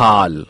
حال.